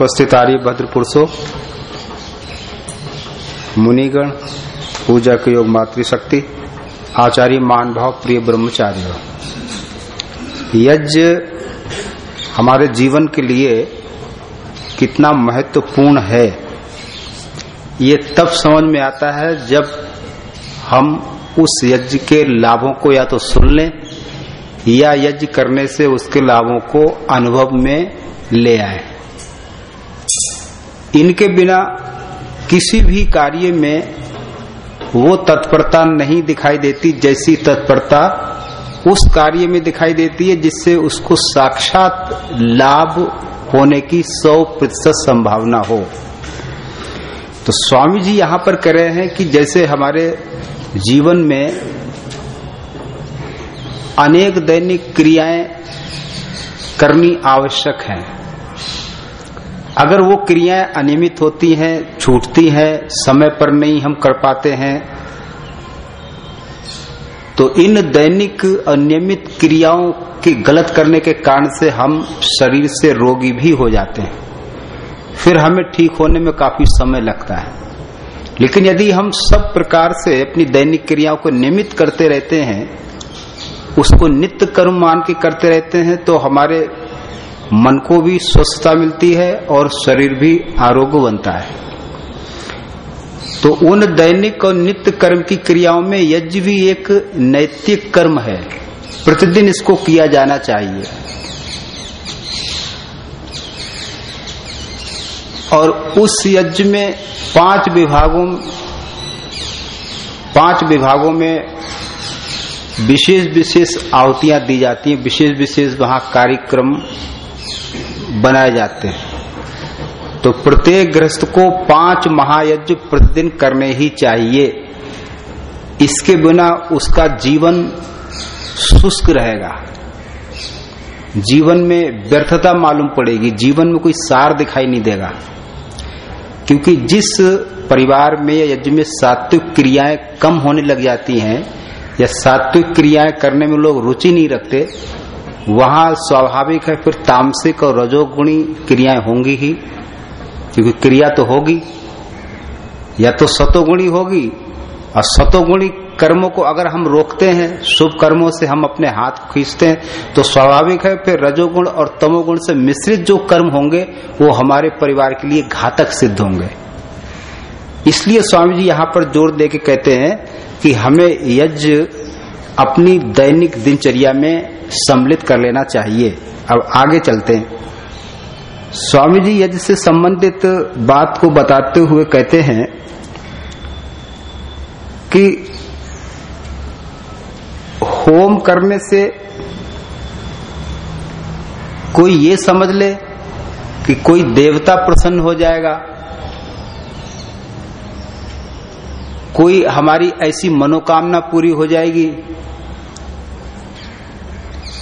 उपस्थित आर्य भद्र पुरुषों मुनिगण, पूजा के योग मातृशक्ति, आचार्य मान भाव प्रिय ब्रह्मचार्य। यज्ञ हमारे जीवन के लिए कितना महत्वपूर्ण है, ये तब समझ में आता है जब हम उस यज्ञ के लाभों को या तो सुन लें, या यज्ञ करने से उसके लाभों को अनुभव में ले आए। इनके बिना किसी भी कार्य में वो तत्परता नहीं दिखाई देती जैसी तत्परता उस कार्य में दिखाई देती है जिससे उसको साक्षात लाभ होने की सौ प्रतिशत संभावना हो। तो स्वामी जी यहाँ पर कह रहे हैं कि जैसे हमारे जीवन में अनेक दैनिक क्रियाएँ करनी आवश्यक हैं अगर वो क्रियाएँ अनियमित होती हैं, छूटती हैं, समय पर नहीं हम कर पाते हैं तो इन दैनिक अनियमित क्रियाओं के गलत करने के कारण से हम शरीर से रोगी भी हो जाते हैं। फिर हमें ठीक होने में काफ़ी समय लगता है। लेकिन यदि हम सब प्रकार से अपनी दैनिक क्रियाओं को नियमित करते रहते हैं, उसको नित्य कर्म मान के करते रहते हैं तो हमारे मन को भी स्वस्थता मिलती है और शरीर भी आरोग्य बनता है। तो उन दैनिक और नित्य कर्म की क्रियाओं में यज्ञ भी एक नैतिक कर्म है। प्रतिदिन इसको किया जाना चाहिए। और उस यज्ञ में पाँच विभागों पाँच विभागों में विशेष विशेष आहुतियाँ दी जाती हैं। विशेष विशेष वहाँ कार्यक्रम बनाए जाते हैं। तो प्रत्येक गृहस्थ को पाँच महायज्ञ प्रतिदिन करने ही चाहिए। इसके बिना उसका जीवन शुष्क रहेगा। जीवन में व्यर्थता मालूम पड़ेगी। जीवन में कोई सार दिखाई नहीं देगा। क्योंकि जिस परिवार में या यज्ञ में सात्विक क्रियाएँ कम होने लग जाती हैं या सात्विक क्रियाएँ करने में लोग रुचि नहीं रखते वहाँ स्वाभाविक है, फिर तामसिक और रजोगुणी क्रियाएँ होंगी ही, क्योंकि क्रिया तो होगी। या तो सतोगुणी होगी, और सतोगुणी कर्मों को अगर हम रोकते हैं, शुभ कर्मों से हम अपने हाथ खींचते हैं तो स्वाभाविक है, फिर रजोगुण और तमोगुण से मिश्रित जो कर्म होंगे, वो हमारे परिवार के लिए घातक सिद्ध होंगे। इसलिए स्वामी जी यहाँ पर ज़ोर दे के कहते हैं कि हमें यज्ञ अपनी दैनिक दिनचर्या में सम्मिलित कर लेना चाहिए। अब आगे चलते हैं। स्वामी जी यज्ञ से संबंधित बात को बताते हुए कहते हैं कि होम करने से कोई ये समझ ले कि कोई देवता प्रसन्न हो जाएगा। कोई हमारी ऐसी मनोकामना पूरी हो जाएगी?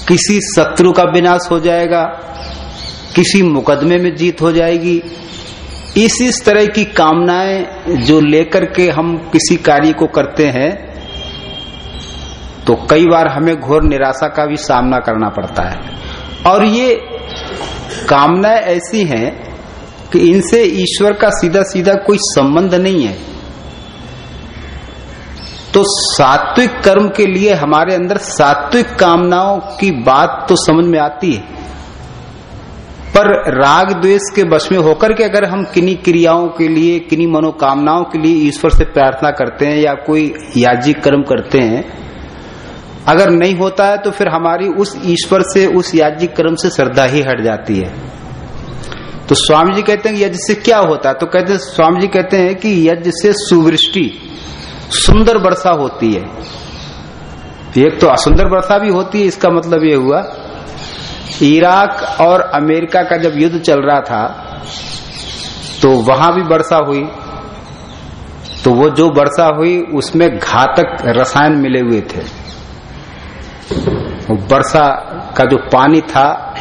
किसी शत्रु का विनाश हो जाएगा, किसी मुकदमे में जीत हो जाएगी। इस इस तरह की कामनाएँ जो लेकर के हम किसी कार्य को करते हैं तो कई बार हमें घोर निराशा का भी सामना करना पड़ता है। और ये कामनाएँ ऐसी हैं कि इनसे ईश्वर का सीधा सीधा कोई संबंध नहीं है। तो सात्विक कर्म के लिए हमारे अंदर सात्विक कामनाओं की बात तो समझ में आती है। पर राग द्वेष के बस में होकर के अगर हम किन्हीं क्रियाओं के लिए, किन्हीं मनोकामनाओं के लिए ईश्वर से प्रार्थना करते हैं या कोई याजिक कर्म करते हैं, अगर नहीं होता है तो फिर हमारी उस ईश्वर से, उस याजिक कर्म से श्रद्धा ही हट जाती है। तो स्वामी जी कहते हैं यज्ञ से क्या होता है? तो कहते स्वामी जी कहते हैं कि यज्ञ से सुवृष्टि। सुंदर वर्षा होती है। एक तो असुंदर वर्षा भी होती है, इसका मतलब ये हुआ, इराक और अमेरिका का जब युद्ध चल रहा था तो वहाँ भी वर्षा हुई। तो वो जो वर्षा हुई, उसमें घातक रसायन मिले हुए थे। वर्षा का जो पानी था,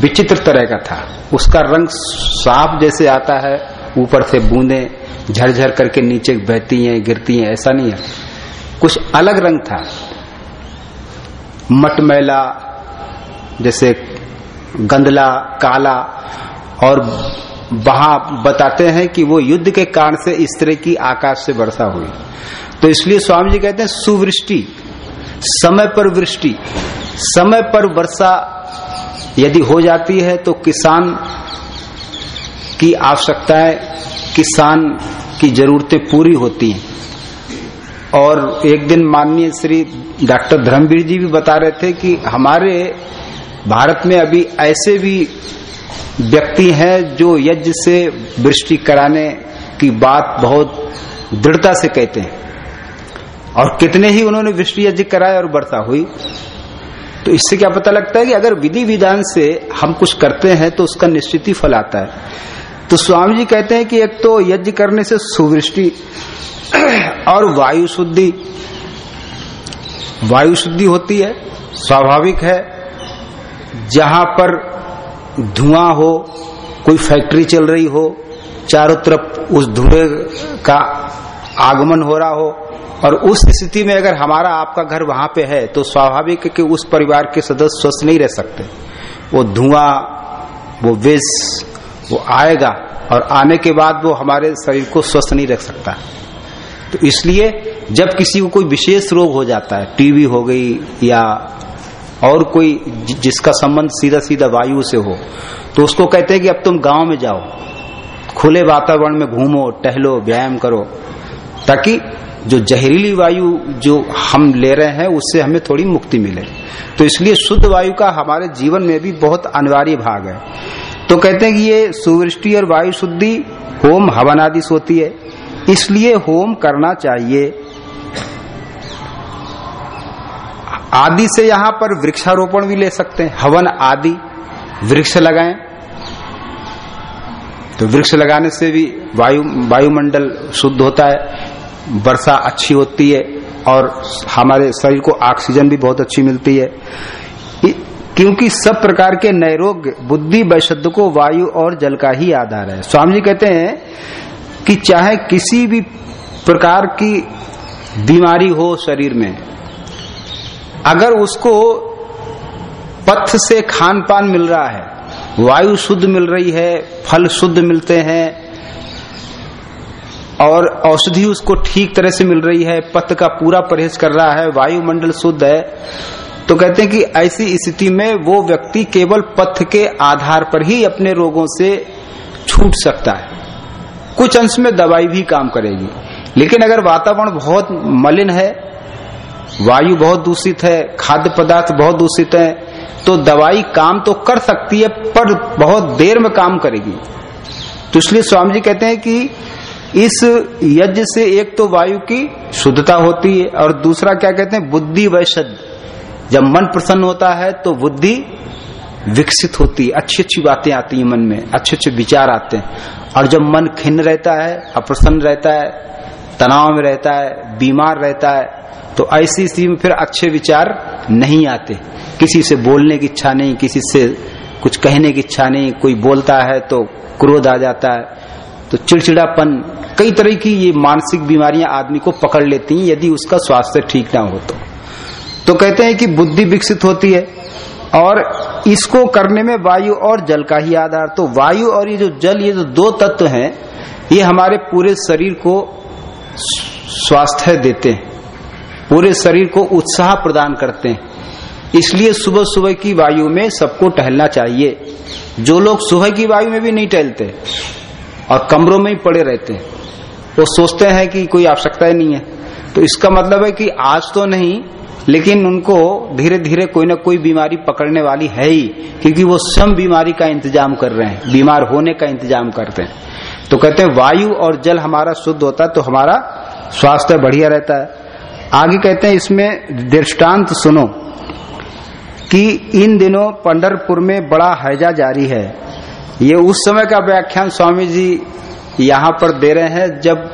विचित्र तरह का था। उसका रंग साफ़ जैसे आता है, ऊपर से बूंदे झरझर करके नीचे बहती हैं, गिरती हैं, ऐसा नहीं है। कुछ अलग रंग था। मटमैला, जैसे गंदला काला, और वहाँ बताते हैं कि वो युद्ध के कारण से इस तरह की आकाश से वर्षा हुई। तो इसलिए स्वामी जी कहते हैं, सुवृष्टि, समय पर वृष्टि। समय पर वर्षा यदि हो जाती है तो किसान की आवश्यकताएँ किसान की जरूरतें पूरी होती हैं। और एक दिन माननीय श्री डॉक्टर धर्मवीर जी भी बता रहे थे कि हमारे भारत में अभी ऐसे भी व्यक्ति हैं जो यज्ञ से वृष्टि कराने की बात बहुत दृढ़ता से कहते हैं। और कितने ही उन्होंने वृष्टि यज्ञ कराए और वर्षा हुई तो इससे क्या पता लगता है कि अगर विधि विधान से हम कुछ करते हैं तो उसका निश्चित ही फल आता है। तो स्वामी जी कहते हैं कि एक तो यज्ञ करने से सुवृष्टि और वायु शुद्धि वायु शुद्धि होती है, स्वाभाविक है। जहाँ पर धुआँ हो, कोई फैक्ट्री चल रही हो, चारों तरफ़ उस धुएँ का आगमन हो रहा हो, और उस स्थिति में अगर हमारा आपका घर वहाँ पे है तो स्वाभाविक है कि उस परिवार के सदस्य स्वस्थ नहीं रह सकते। वो धुआँ, वो विष वो आएगा और आने के बाद वो हमारे शरीर को स्वस्थ नहीं रख सकता। तो इसलिए जब किसी को कोई विशेष रोग हो जाता है, टीबी हो गई या और कोई जिसका संबंध सीधा सीधा वायु से हो तो उसको कहते हैं कि अब तुम गाँव में जाओ, खुले वातावरण में घूमो, टहलो, व्यायाम करो, ताकि जो जहरीली वायु जो हम ले रहे हैं, उससे हमें थोड़ी मुक्ति मिले। तो इसलिए शुद्ध वायु का हमारे जीवन में भी बहुत अनिवार्य भाग है। तो कहते हैं कि ये सुवृष्टि और वायु शुद्धि होम हवन आदि से होती है। इसलिए होम करना चाहिए। आदि से यहाँ पर वृक्षारोपण भी ले सकते हैं। हवन आदि, वृक्ष लगाएँ। तो वृक्ष लगाने से भी वायु, वायुमंडल शुद्ध होता है, वर्षा अच्छी होती है और हमारे शरीर को ऑक्सीजन भी बहुत अच्छी मिलती है। क्योंकि सब प्रकार के नए रोग बुद्धि वैशुद्ध को वायु और जल का ही आधार है। स्वामी जी कहते हैं कि चाहे किसी भी प्रकार की बीमारी हो शरीर में, अगर उसको पथ से खान पान मिल रहा है, वायु शुद्ध मिल रही है, फल शुद्ध मिलते हैं, और औषधि उसको ठीक तरह से मिल रही है, पथ का पूरा परहेज कर रहा है, वायुमंडल शुद्ध है तो कहते हैं कि ऐसी स्थिति में वो व्यक्ति केवल पथ के आधार पर ही अपने रोगों से छूट सकता है। कुछ अंश में दवाई भी काम करेगी। लेकिन अगर वातावरण बहुत मलिन है, वायु बहुत दूषित है, खाद्य पदार्थ बहुत दूषित है तो दवाई काम तो कर सकती है, पर बहुत देर में काम करेगी। तो इसलिए स्वामी जी कहते हैं कि इस यज्ञ से एक तो वायु की शुद्धता होती है, और दूसरा क्या कहते हैं, बुद्धि वैशद। जब मन प्रसन्न होता है तो बुद्धि विकसित होती है। अच्छी अच्छी बातें आती हैं मन में, अच्छे अच्छे विचार आते हैं। और जब मन खिन्न रहता है, अप्रसन्न रहता है, तनाव में रहता है, बीमार रहता है तो ऐसी स्थिति में फिर अच्छे विचार नहीं आते। किसी से बोलने की इच्छा नहीं, किसी से कुछ कहने की इच्छा नहीं, कोई बोलता है तो क्रोध आ जाता है। तो चिड़चिड़ापन, कई तरह की ये मानसिक बीमारियाँ आदमी को पकड़ लेती हैं, यदि उसका स्वास्थ्य ठीक ना हो तो। तो कहते हैं कि बुद्धि विकसित होती है और इसको करने में वायु और जल का ही आधार। तो वायु और ये जो जल, ये जो दो तत्व हैं, ये हमारे पूरे शरीर को स्वास्थ्य देते हैं। पूरे शरीर को उत्साह प्रदान करते हैं। इसलिए सुबह सुबह की वायु में सबको टहलना चाहिए। जो लोग सुबह की वायु में भी नहीं टहलते और कमरों में ही पड़े रहते हैं, वो सोचते हैं कि कोई आवश्यकता ही नहीं है। तो इसका मतलब है कि आज तो नहीं लेकिन उनको धीरे धीरे कोई ना कोई बीमारी पकड़ने वाली है ही, क्योंकि वो स्वयं बीमारी का इंतज़ाम कर रहे हैं, बीमार होने का इंतज़ाम करते हैं। तो कहते हैं, वायु और जल हमारा शुद्ध होता है तो हमारा स्वास्थ्य बढ़िया रहता है। आगे कहते हैं, इसमें दृष्टांत सुनो, कि इन दिनों पंडरपुर में बड़ा हैजा जारी है। ये उस समय का व्याख्यान स्वामी जी यहाँ पर दे रहे हैं, जब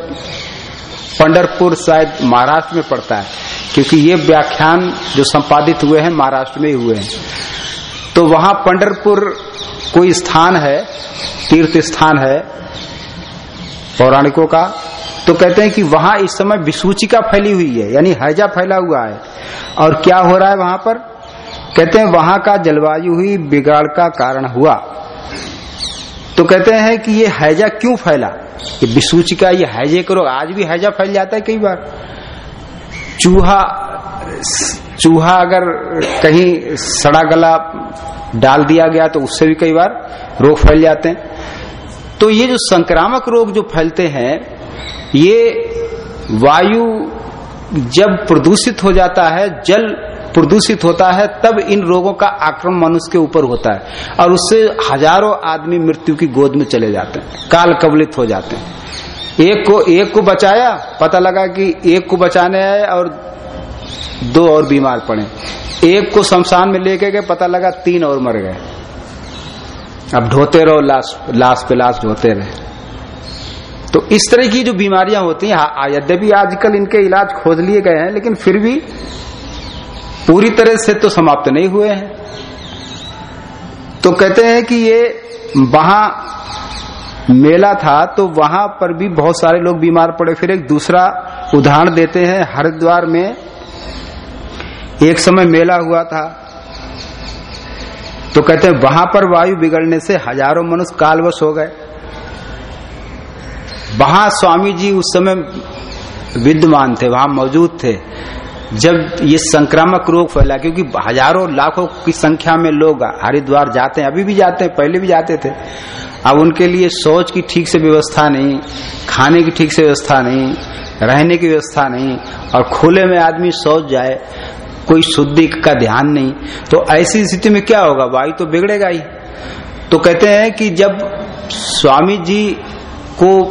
पंडरपुर शायद महाराष्ट्र में पड़ता है। क्योंकि ये व्याख्यान जो संपादित हुए हैं, महाराष्ट्र में हुए हैं। तो वहाँ पंडरपुर कोई स्थान है, तीर्थ स्थान है, पौराणिकों का तो कहते हैं कि वहाँ इस समय विसूचिका फैली हुई है, यानी हैजा फैला हुआ है। और क्या हो रहा है वहाँ पर? कहते हैं वहाँ का जलवायु ही बिगाड़ का कारण हुआ। तो कहते हैं कि ये हैजा क्यों फैला? ये विसूचिका, ये हैजे करो, आज भी हैजा फैल जाता है कई बार। चूहा चूहा अगर कहीं सड़ा गला डाल दिया गया तो उससे भी कई बार रोग फैल जाते हैं। तो ये जो संक्रामक रोग जो फैलते हैं, ये वायु जब प्रदूषित हो जाता है, जल प्रदूषित होता है, तब इन रोगों का आक्रमण मनुष्य के ऊपर होता है और उससे हज़ारों आदमी मृत्यु की गोद में चले जाते हैं, काल कबलित हो जाते हैं। एक को एक को बचाया, पता लगा कि एक को बचाने आए और दो और बीमार पड़े। एक को शमशान में लेके गए, पता लगा तीन और मर गए। अब ढोते रहो, लाश लाश पे लाश ढोते रहे। तो इस तरह की जो बीमारियाँ होती हैं यद्यपि आजकल इनके इलाज खोज लिए गए हैं, लेकिन फिर भी पूरी तरह से तो समाप्त नहीं हुए हैं। तो कहते हैं कि ये वहाँ मेला था तो वहाँ पर भी बहुत सारे लोग बीमार पड़े। फिर एक दूसरा उदाहरण देते हैं, हरिद्वार में एक समय मेला हुआ था। तो कहते हैं, वहाँ पर वायु बिगड़ने से हज़ारों मनुष्य कालवश हो गए। वहाँ स्वामी जी उस समय विद्यमान थे, वहाँ मौजूद थे। जब ये संक्रामक रोग फैला, क्योंकि हज़ारों, लाखों की संख्या में लोग हरिद्वार जाते हैं, अभी भी जाते हैं, पहले भी जाते थे। अब उनके लिए सोच की ठीक से व्यवस्था नहीं, खाने की ठीक से व्यवस्था नहीं, रहने की व्यवस्था नहीं, और खुले में आदमी सोच जाए, कोई शुद्धि का ध्यान नहीं तो ऐसी स्थिति में क्या होगा? वायु तो बिगड़ेगा ही। तो कहते हैं कि जब स्वामी जी को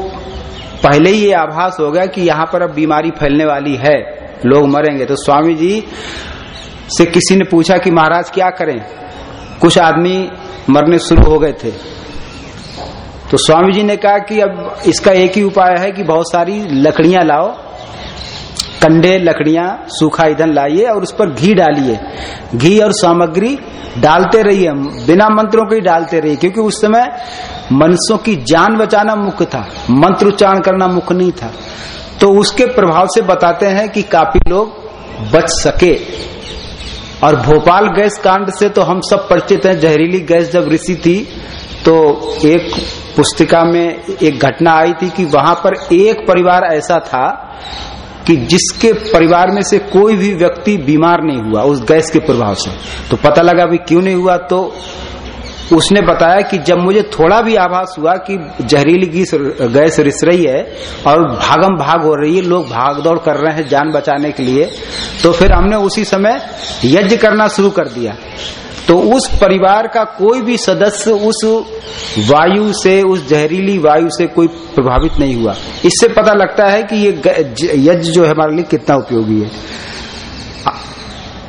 पहले ही ये आभास हो गया कि यहाँ पर अब बीमारी फैलने वाली है लोग मरेंगे। तो स्वामी जी से किसी ने पूछा कि महाराज, क्या करें? कुछ आदमी मरने शुरू हो गए थे। तो स्वामी जी ने कहा कि अब इसका एक ही उपाय है कि बहुत सारी लकड़ियाँ लाओ, कंडे लकड़ियाँ सूखा ईंधन लाइए और उस पर घी डालिए। घी और सामग्री डालते रहिए, बिना मंत्रों के ही डालते रहिए, क्योंकि उस समय मनुष्यों की जान बचाना मुख्य था, मंत्र उच्चारण करना मुख्य नहीं था। तो उसके प्रभाव से बताते हैं कि काफ़ी लोग बच सके। और भोपाल गैस कांड से तो हम सब परिचित हैं। जहरीली गैस जब ऋषि थी तो एक पुस्तिका में एक घटना आई थी कि वहाँ पर एक परिवार ऐसा था कि जिसके परिवार में से कोई भी व्यक्ति बीमार नहीं हुआ उस गैस के प्रभाव से। तो पता लगा भी क्यों नहीं हुआ तो उसने बताया कि जब मुझे थोड़ा भी आभास हुआ कि जहरीली गैस रिस रही है और भागम भाग हो रही है, लोग भाग दौड़ कर रहे हैं जान बचाने के लिए तो फिर हमने उसी समय यज्ञ करना शुरू कर दिया। तो उस परिवार का कोई भी सदस्य उस वायु से, उस जहरीली वायु से कोई प्रभावित नहीं हुआ। इससे पता लगता है कि ये यज्ञ जो है हमारे लिए कितना उपयोगी है।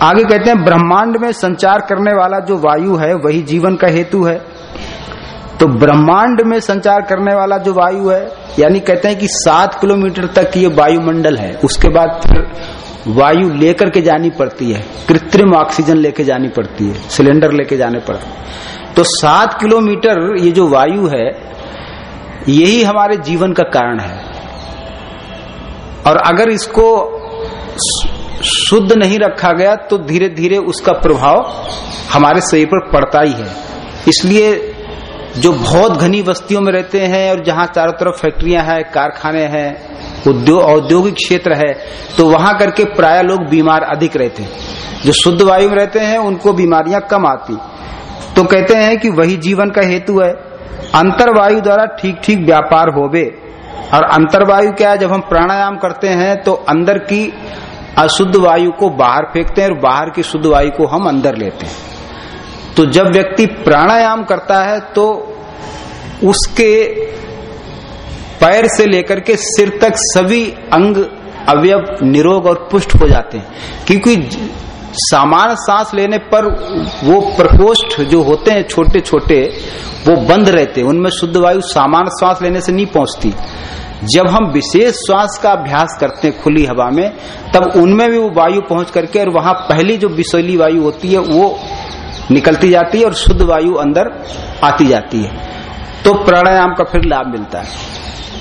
आगे कहते हैं, ब्रह्मांड में संचार करने वाला जो वायु है, वही जीवन का हेतु है। तो ब्रह्मांड में संचार करने वाला जो वायु है, यानी कहते हैं कि सात किलोमीटर तक ये वायुमंडल है, उसके बाद फिर वायु लेकर के जानी पड़ती है, कृत्रिम ऑक्सीजन लेके जानी पड़ती है, सिलेंडर लेके जाने पड़ते तो सात किलोमीटर ये जो वायु है, यही हमारे जीवन का कारण है। और अगर इसको शुद्ध नहीं रखा गया तो धीरे धीरे उसका प्रभाव हमारे शरीर पर पड़ता ही है। इसलिए जो बहुत घनी बस्तियों में रहते हैं और जहाँ चारों तरफ़ फैक्ट्रियाँ हैं, कारखाने हैं उद्योग औद्योगिक क्षेत्र है तो वहाँ करके प्राय लोग बीमार अधिक रहते हैं। जो शुद्ध वायु में रहते हैं, उनको बीमारियाँ कम आती। तो कहते हैं कि वही जीवन का हेतु है। अंतरवायु द्वारा ठीक ठीक व्यापार होवे। और अंतरवायु क्या है? जब हम प्राणायाम करते हैं तो अंदर की अशुद्ध वायु को बाहर फेंकते हैं और बाहर की शुद्ध वायु को हम अंदर लेते हैं। तो जब व्यक्ति प्राणायाम करता है तो उसके पैर से लेकर के सिर तक सभी अंग अवयव निरोग और पुष्ट हो जाते हैं। क्योंकि सामान्य सांस लेने पर वो प्रकोष्ठ जो होते हैं छोटे छोटे वो बंद रहते हैं। उनमें शुद्ध वायु सामान्य सांस लेने से नहीं पहुँचती। जब हम विशेष श्वास का अभ्यास करते हैं खुली हवा में, तब उनमें भी वो वायु पहुँच करके और वहाँ पहली जो विषैली वायु होती है, वो निकलती जाती है और शुद्ध वायु अंदर आती जाती है। तो प्राणायाम का फिर लाभ मिलता है।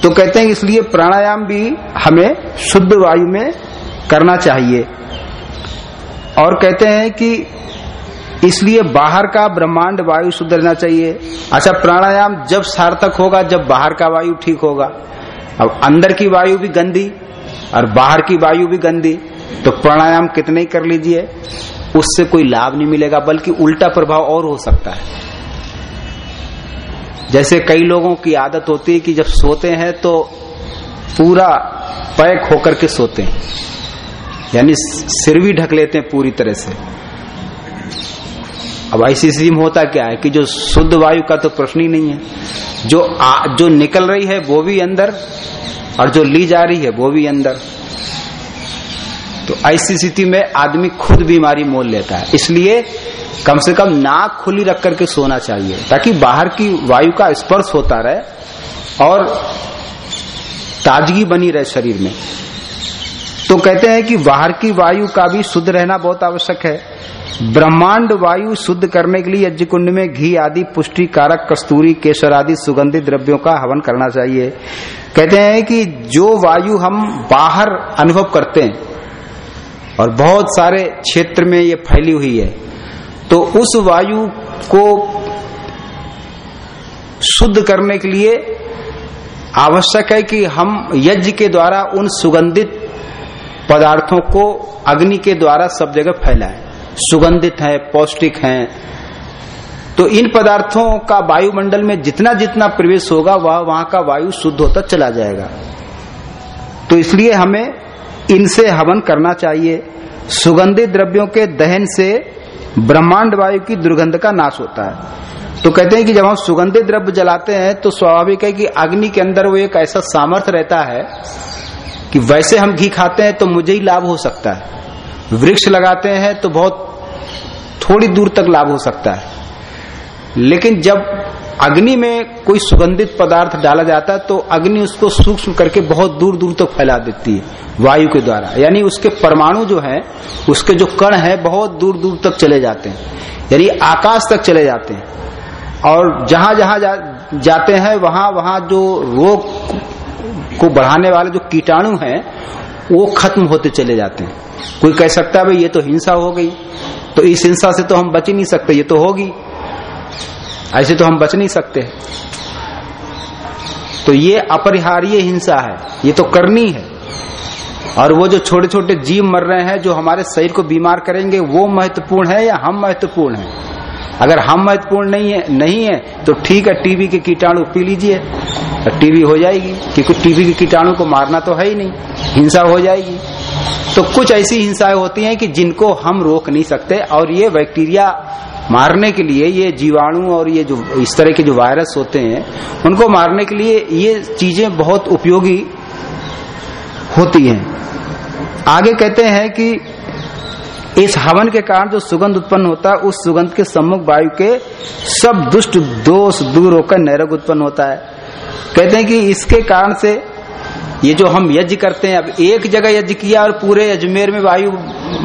तो कहते हैं इसलिए प्राणायाम भी हमें शुद्ध वायु में करना चाहिए। और कहते हैं कि इसलिए बाहर का ब्रह्मांड वायु शुद्ध रहना चाहिए। अच्छा प्राणायाम जब सार्थक होगा, जब बाहर का वायु ठीक होगा। अब अंदर की वायु भी गंदी और बाहर की वायु भी गंदी तो प्राणायाम कितने ही कर लीजिए, उससे कोई लाभ नहीं मिलेगा, बल्कि उल्टा प्रभाव और हो सकता है। जैसे कई लोगों की आदत होती है कि जब सोते हैं तो पूरा पैक होकर के सोते हैं, यानी सिर भी ढक लेते हैं पूरी तरह से। अब ऐसी स्थिति में होता क्या है कि जो शुद्ध वायु का तो प्रश्न ही नहीं है। जो आ, जो निकल रही है वो भी अंदर और जो ली जा रही है वो भी अंदर। तो ऐसी स्थिति में आदमी खुद बीमारी मोल लेता है। इसलिए कम से कम नाक खुली रख करके सोना चाहिए ताकि बाहर की वायु का स्पर्श होता रहे और ताजगी बनी रहे शरीर में। तो कहते हैं कि बाहर की वायु का भी शुद्ध रहना बहुत आवश्यक है। ब्रह्मांड वायु शुद्ध करने के लिए यज्ञ कुंड में घी आदि, पुष्टि, कारक, कस्तूरी, केसर आदि सुगंधित द्रव्यों का हवन करना चाहिए। कहते हैं कि जो वायु हम बाहर अनुभव करते हैं, और बहुत सारे क्षेत्र में ये फैली हुई है तो उस वायु को शुद्ध करने के लिए आवश्यक है कि हम यज्ञ के द्वारा उन सुगंधित पदार्थों को अग्नि के द्वारा सब जगह फैलाएँ। सुगंधित है, पौष्टिक है। तो इन पदार्थों का वायुमंडल में जितना जितना प्रवेश होगा, वह वहाँ का वायु शुद्ध होता चला जाएगा। तो इसलिए हमें इनसे हवन करना चाहिए। सुगंधित द्रव्यों के दहन से ब्रह्मांड वायु की दुर्गंध का नाश होता है। तो कहते हैं कि जब हम सुगंधित द्रव्य जलाते हैं तो स्वाभाविक है कि अग्नि के अंदर वो एक ऐसा सामर्थ्य रहता है कि वैसे हम घी खाते हैं तो मुझे ही लाभ हो सकता है। वृक्ष लगाते हैं तो बहुत थोड़ी दूर तक लाभ हो सकता है। लेकिन जब अग्नि में कोई सुगंधित पदार्थ डाला जाता है तो अग्नि उसको सूक्ष्म करके बहुत दूर दूर तक फैला देती है वायु के द्वारा। यानी उसके परमाणु जो है उसके जो कण है बहुत दूर दूर तक चले जाते हैं। यानी आकाश तक चले जाते हैं। और जहाँ जहाँ जा, जाते हैं वहाँ वहाँ जो रोग को बढ़ाने वाले जो कीटाणु हैं वो खत्म होते चले जाते हैं। कोई कह सकता है, भाई, ये तो हिंसा हो गई। तो इस हिंसा से तो हम बच ही नहीं सकते, ये तो होगी। ऐसे तो हम बच नहीं सकते। तो ये अपरिहार्य हिंसा है, ये तो करनी है। और वो जो छोटे छोटे जीव मर रहे हैं, जो हमारे शरीर को बीमार करेंगे, वो महत्वपूर्ण है या हम महत्वपूर्ण है? अगर हम महत्वपूर्ण नहीं है नहीं है तो ठीक है टीबी के कीटाणु पी लीजिए। टीबी हो जाएगी, क्योंकि टीबी के कीटाणु को मारना तो है ही नहीं, हिंसा हो जाएगी। तो कुछ ऐसी हिंसाएँ होती हैं कि जिनको हम रोक नहीं सकते, और ये बैक्टीरिया मारने के लिए, ये जीवाणु और ये जो, इस तरह के जो वायरस होते हैं, उनको मारने के लिए ये चीज़ें बहुत उपयोगी होती हैं। आगे कहते हैं कि इस हवन के कारण जो सुगंध उत्पन्न होता है, उस सुगंध के सम्मुख वायु के सब दुष्ट दोष दूर होकर नैरग उत्पन्न होता है। कहते हैं कि इसके कारण से ये जो हम यज्ञ करते हैं, अब एक जगह यज्ञ किया और पूरे अजमेर में वायु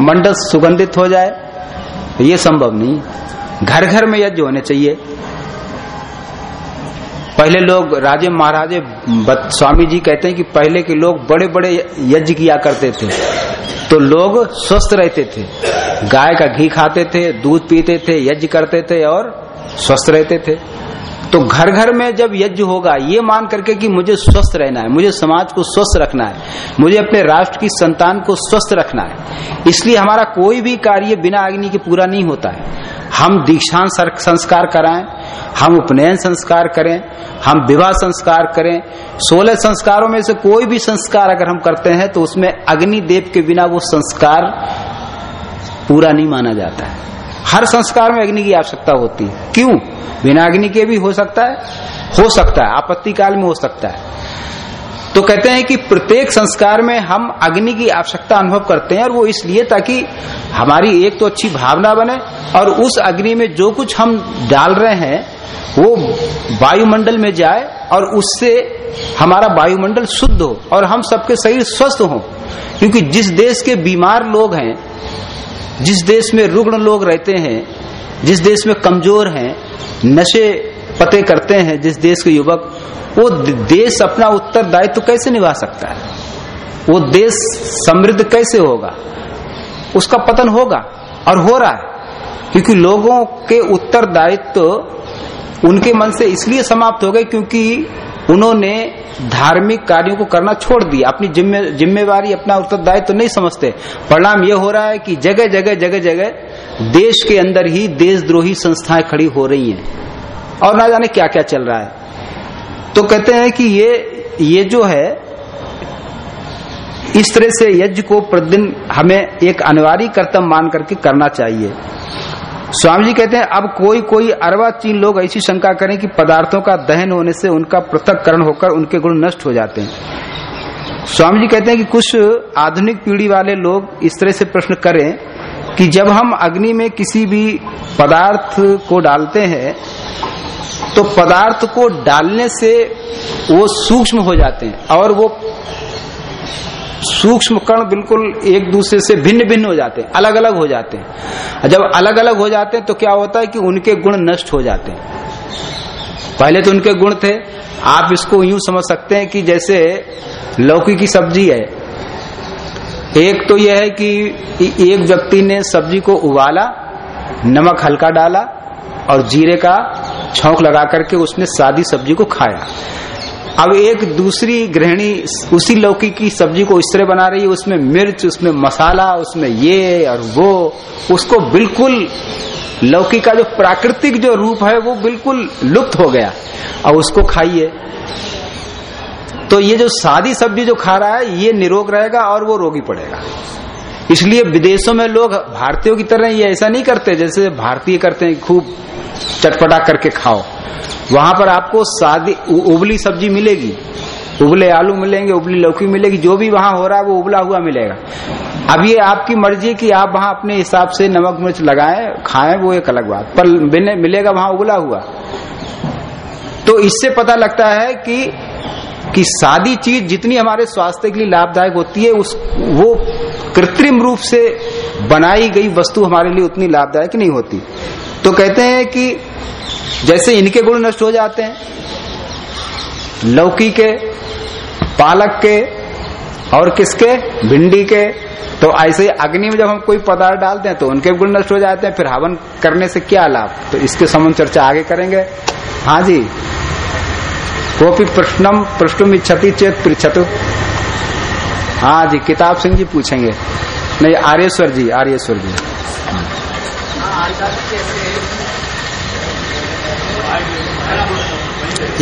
मंडल सुगंधित हो जाए, ये संभव नहीं। घर घर में यज्ञ होने चाहिए। पहले लोग राजे महाराजे स्वामी जी कहते हैं कि पहले के लोग बड़े बड़े यज्ञ किया करते थे। तो लोग स्वस्थ रहते थे। गाय का घी खाते थे, दूध पीते थे, यज्ञ करते थे और स्वस्थ रहते थे। तो घर घर में जब यज्ञ होगा, ये मान करके कि मुझे स्वस्थ रहना है, मुझे समाज को स्वस्थ रखना है, मुझे अपने राष्ट्र की संतान को स्वस्थ रखना है। इसलिए हमारा कोई भी कार्य बिना अग्नि के पूरा नहीं होता है। हम दीक्षांत संस्कार कराएँ हम उपनयन संस्कार करें, हम विवाह संस्कार करें। सोलह संस्कारों में से कोई भी संस्कार अगर हम करते हैं तो उसमें अग्नि देव के बिना वो संस्कार पूरा नहीं माना जाता है। हर संस्कार में अग्नि की आवश्यकता होती है। क्यों? बिना अग्नि के भी हो सकता है, हो सकता है। आपत्ति काल में हो सकता है। तो कहते हैं कि प्रत्येक संस्कार में हम अग्नि की आवश्यकता अनुभव करते हैं और वो इसलिए ताकि हमारी एक तो अच्छी भावना बने और उस अग्नि में जो कुछ हम डाल रहे हैं, वो वायुमंडल में जाए और उससे हमारा वायुमंडल शुद्ध हो और हम सबके शरीर स्वस्थ हो। क्योंकि जिस देश के बीमार लोग हैं, जिस देश में रुग्ण लोग रहते हैं, जिस देश में कमज़ोर हैं, नशे पते करते हैं, जिस देश के युवक वो देश अपना उत्तरदायित्व कैसे निभा सकता है? वो देश समृद्ध कैसे होगा? उसका पतन होगा और हो रहा है। क्योंकि लोगों के उत्तरदायित्व उनके मन से इसलिए समाप्त हो गए क्योंकि उन्होंने धार्मिक कार्यों को करना छोड़ दिया। अपनी जिम्मे, जिम्मेवारी, अपना उत्तरदायित्व तो नहीं समझते। परिणाम यह हो रहा है कि जगह जगह जगह जगह देश के अंदर ही देशद्रोही संस्थाएँ खड़ी हो रही हैं। और ना जाने क्या क्या चल रहा है। तो कहते हैं कि ये ये जो है, इस तरह से यज्ञ को प्रतिदिन हमें एक अनिवार्य कर्तव्य मान करके करना चाहिए। स्वामी जी कहते हैं, अब कोई कोई अरवा चीन लोग ऐसी शंका करें कि पदार्थों का दहन होने से उनका पृथककरण होकर उनके गुण नष्ट हो जाते हैं। स्वामी जी कहते हैं कि कुछ आधुनिक पीढ़ी वाले लोग इस तरह से प्रश्न करें कि जब हम अग्नि में किसी भी पदार्थ को डालते हैं तो पदार्थ को डालने से वो सूक्ष्म हो जाते हैं और वो सूक्ष्म कण बिल्कुल एक दूसरे से भिन्न भिन्न हो जाते हैं अलग अलग हो जाते हैं। जब अलग अलग हो जाते हैं तो क्या होता है कि उनके गुण नष्ट हो जाते हैं। पहले तो उनके गुण थे, आप इसको यूँ समझ सकते हैं कि जैसे लौकी की सब्ज़ी है। एक तो यह है कि एक व्यक्ति ने सब्ज़ी को उबाला, नमक हल्का डाला और जीरे का छौंक लगा करके उसने सादी सब्ज़ी को खाया। अब एक दूसरी गृहिणी उसी लौकी की सब्ज़ी को इस तरह बना रही है, उसमें मिर्च, उसमें मसाला, उसमें ये और वो, उसको बिल्कुल लौकी का जो प्राकृतिक जो रूप है, वो बिल्कुल लुप्त हो गया। और उसको खाइए। तो ये जो सादी सब्ज़ी जो खा रहा है, ये निरोग रहेगा और वो रोगी पड़ेगा। इसलिए विदेशों में लोग भारतीयों की तरह ये ऐसा नहीं करते जैसे भारतीय करते हैं खूब चटपटा करके खाओ। वहाँ पर आपको सादी उबली सब्ज़ी मिलेगी, उबले आलू मिलेंगे, उबली लौकी मिलेगी, जो भी वहाँ हो रहा है वो उबला हुआ मिलेगा। अब ये आपकी मर्ज़ी कि आप वहाँ अपने हिसाब से नमक मिर्च लगाएँ, खाएँ, वो एक अलग बात। पर मिलेगा वहाँ उबला हुआ। तो इससे पता लगता है कि कि सादी चीज़ जितनी हमारे स्वास्थ्य के लिए लाभदायक होती है, उस, वो कृत्रिम रूप से बनाई गई वस्तु हमारे लिए उतनी लाभदायक नहीं होती। तो कहते हैं कि जैसे इनके गुण नष्ट हो जाते हैं, लौकी के, पालक के, और किसके? भिंडी के। तो ऐसे अग्नि में जब हम कोई पदार्थ डालते हैं तो उनके गुण नष्ट हो जाते हैं, फिर हवन करने से क्या लाभ? तो इसके संबंध चर्चा आगे करेंगे। हाँ जी। भी प्रश्नम प्रश्नम इच्छति चेत पृछतु हाँ जी किताब सिंह जी पूछेंगे। नहीं, आर्यश्वर जी आर्यश्वर जी।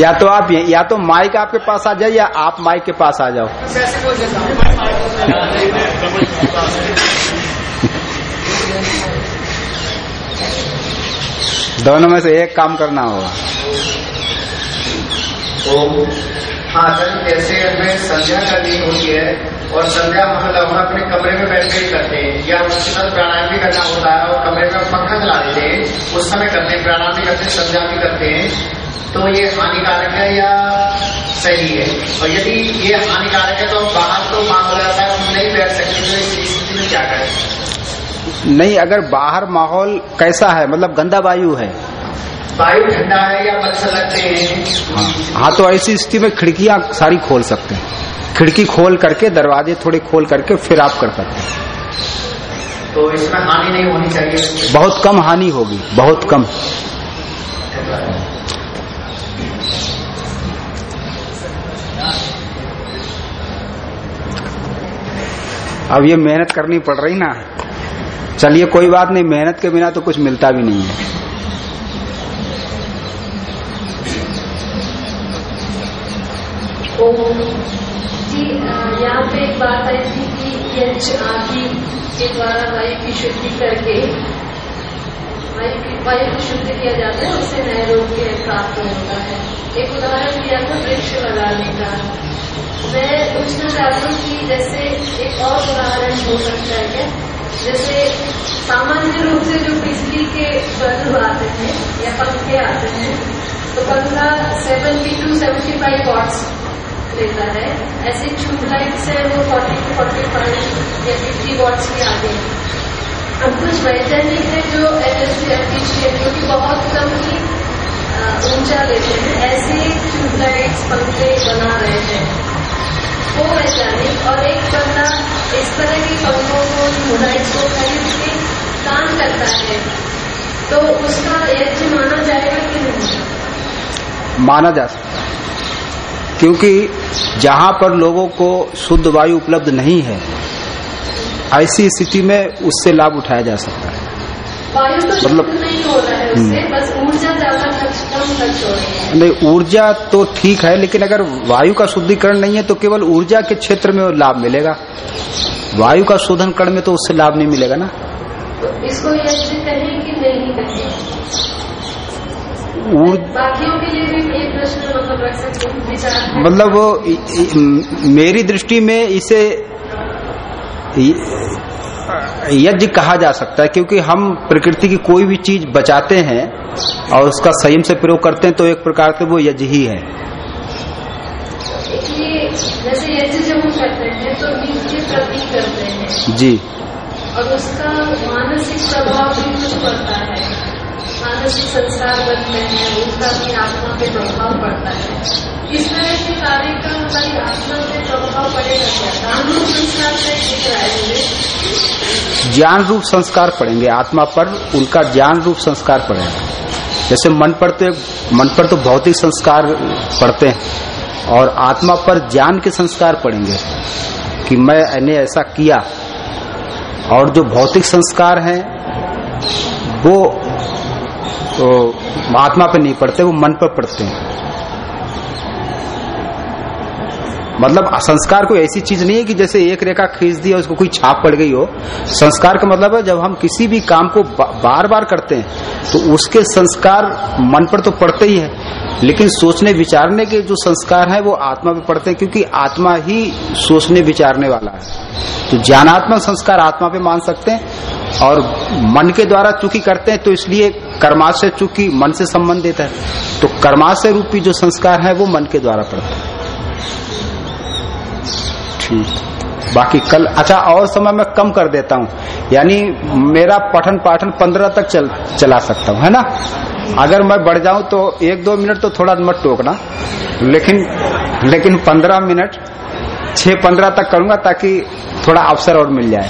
या तो आप या तो माइक आपके पास आ जाए या आप माइक के पास आ जाओ। दोनों में से एक काम करना होगा। हाँ सर जैसे हमें संध्या करनी होती है और संध्या मतलब हम अपने कमरे में बैठ कर करते हैं, या उसके साथ प्राणायाम भी करना होता है और कमरे में पंखा चला देते हैं, उस समय करते हैं, प्राणायाम भी करते हैं, संध्या भी करते हैं तो ये हानिकारक है या सही है? और यदि ये हानिकारक है तो बाहर तो माहौल ऐसा है, हम नहीं बैठ सकते तो इस स्थिति में क्या करें? नहीं, अगर बाहर माहौल कैसा है मतलब गंदा वायु है वायु ठंडा है या मच्छर लगते हैं? हाँ, हाँ तो ऐसी स्थिति में खिड़कियाँ सारी खोल सकते हैं। खिड़की खोल करके दरवाजे थोड़े खोल करके फिर आप कर सकते हैं। तो इसमें हानि नहीं होनी चाहिए? बहुत कम हानि होगी बहुत कम। अब ये मेहनत करनी पड़ रही ना। चलिए कोई बात नहीं मेहनत के बिना तो कुछ मिलता भी नहीं है। जी यहाँ पे एक बात आई थी कि यज्ञ आदि के द्वारा वायु की शुद्धि करके, वायु की शुद्ध किया जाता है, उससे नए रोग के प्राप्त होता है। एक उदाहरण दिया था वृक्ष लगाने का। मैं पूछना चाहती हूँ कि जैसे एक और उदाहरण हो सकता है क्या? जैसे सामान्य रूप से जो बिजली के बल्ब आते हैं या पंखे आते हैं तो पंखा seventy two seventy five watts लेता है। ऐसे ट्यूबलाइट से वो फोर्टी टू फोर्टी फाइव या फिफ्टी वॉट्स के आगे। अब कुछ वैज्ञानिक है जो एनर्जी एफिशियंट जो कि बहुत कम ही ऊँचा लेते हैं। ऐसे ट्यूबलाइट्स पंखे बना रहे हैं। वो वैज्ञानिक और एक बंदा इस तरह के पंखों को यूनाइट को खरीद के काम करता है। तो उसका यज्ञ माना जाएगा कि नहीं? माना जा सकता क्योंकि जहाँ पर लोगों को शुद्ध वायु उपलब्ध नहीं है ऐसी स्थिति में उससे लाभ उठाया जा सकता है। तो मतलब- नहीं हो रहा है उससे बस ऊर्जा ज़्यादा खर्च कम खर्च हो रही है। नहीं ऊर्जा तो ठीक है लेकिन अगर वायु का शुद्धिकरण नहीं है तो केवल ऊर्जा के क्षेत्र में लाभ मिलेगा। वायु का शोधन करण में तो उससे लाभ नहीं मिलेगा ना। तो इसको कहें कि नहीं कहें ऊर- बाकियों के लिए भी ये प्रश्न मतलब विचार है। मतलब वो मेरी दृष्टि में इसे यज्ञ कहा जा सकता है क्योंकि हम प्रकृति की कोई भी चीज़ बचाते हैं और उसका संयम से प्रयोग करते हैं तो एक प्रकार से वो यज्ञ ही है। जैसे यज्ञ जब हम करते हैं तो बीज करते हैं। जी। और उसका मानसिक प्रभाव भी कुछ पड़ता है। मानसिक संस्कार बनते हैं उसका भी आत्मा पे प्रभाव पड़ता है। इस तरह के कार्य का हमारी आत्मा पे प्रभाव पड़ेगा कानून संस्कार से दिख रहा ज्ञान रूप संस्कार पड़ेंगे। आत्मा पर उनका ज्ञान रूप संस्कार पड़ेगा। जैसे मन पर तो मन पर तो भौतिक संस्कार पड़ते हैं और आत्मा पर ज्ञान के संस्कार पड़ेंगे कि मैंने ऐसा किया। और जो भौतिक संस्कार हैं, वो तो आत्मा पे नहीं पड़ते वो मन पर पड़ते हैं। मतलब संस्कार कोई ऐसी चीज़ नहीं है कि जैसे एक रेखा खींच दी और उसको कोई छाप पड़ गई हो। संस्कार का मतलब है, जब हम किसी भी काम को बार बार करते हैं तो उसके संस्कार मन पर तो पड़ते ही है। लेकिन सोचने विचारने के जो संस्कार है, वो आत्मा पे पड़ते हैं, क्योंकि आत्मा ही सोचने विचारने वाला है। तो ज्ञानात्मक संस्कार आत्मा पे मान सकते हैं, और मन के द्वारा चूँकि करते हैं तो इसलिए कर्माशय चूँकि मन से संबंधित है तो कर्माशय रूपी जो संस्कार है वो मन के द्वारा पड़ता है। ठीक। बाकी कल अच्छा और समय मैं कम कर देता हूँ। यानी मेरा पठन पाठन पंद्रह तक चल, चला सकता हूँ है ना? अगर मैं बढ़ जाऊँ तो एक दो मिनट तो थोड़ा मत टोकना लेकिन लेकिन पंद्रह मिनट छह पंद्रह तक करूँगा ताकि थोड़ा अवसर और मिल जाए।